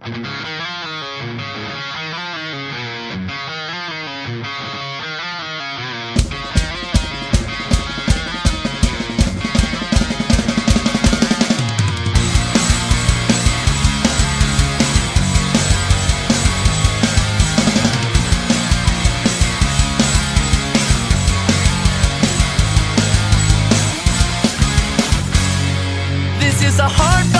This is a heartfelt